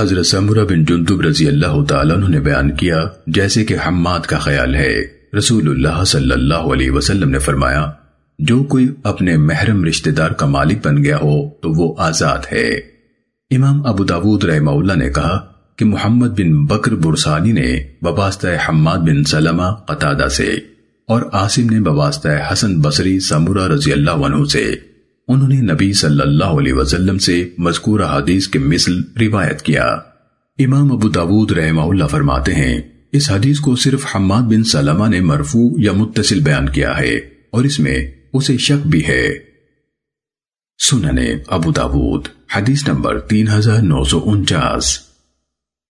حضرت سمرہ بن جندب رضی اللہ تعالیٰ عنہ نے بیان کیا، جیسے کہ حماد کا خیال ہے۔ رسول اللہ صلی اللہ علیہ وسلم نے فرمایا، جو کوئی اپنے محرم رشتہ دار کا مالک بن گیا ہو، تو وہ آزاد ہے۔ امام ابو داود رحمہ اللہ نے کہا کہ محمد بن بکر برسانی نے بباستہ حماد بن سلمہ، قطادہ سے، اور عاصم نے بباستہ حسن بصری، سمورہ رضی اللہ عنہ سے۔ انہوں نے نبی صلی اللہ علیہ وسلم سے مذکورہ حدیث کے مثل روایت کیا۔ امام ابو داود رحمہ اللہ فرماتے ہیں، اس حدیث کو صرف حماد بن سلمہ نے مرفوع یا متصل بیان کیا ہے اور اس میں اسے شک بھی ہے۔ سننے ابو داود، حدیث نمبر تین ہزار نو سو انچاس۔